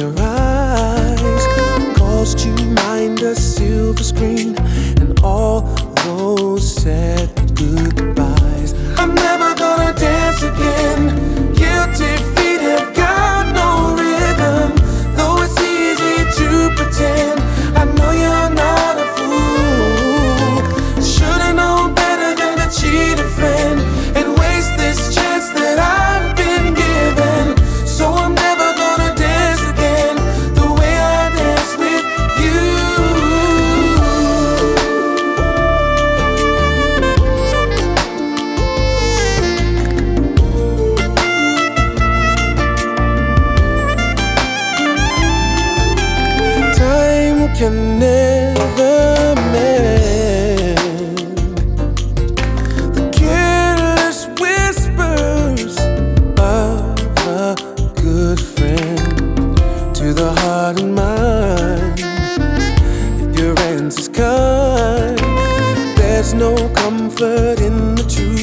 your eyes can never mend. The careless whispers of a good friend to the heart and mind. If your answer's kind, there's no comfort in the truth.